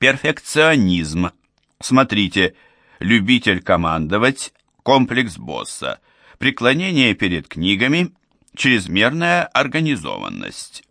Перфекционизм. Смотрите, любитель командовать, комплекс босса, преклонение перед книгами, чрезмерная организованность.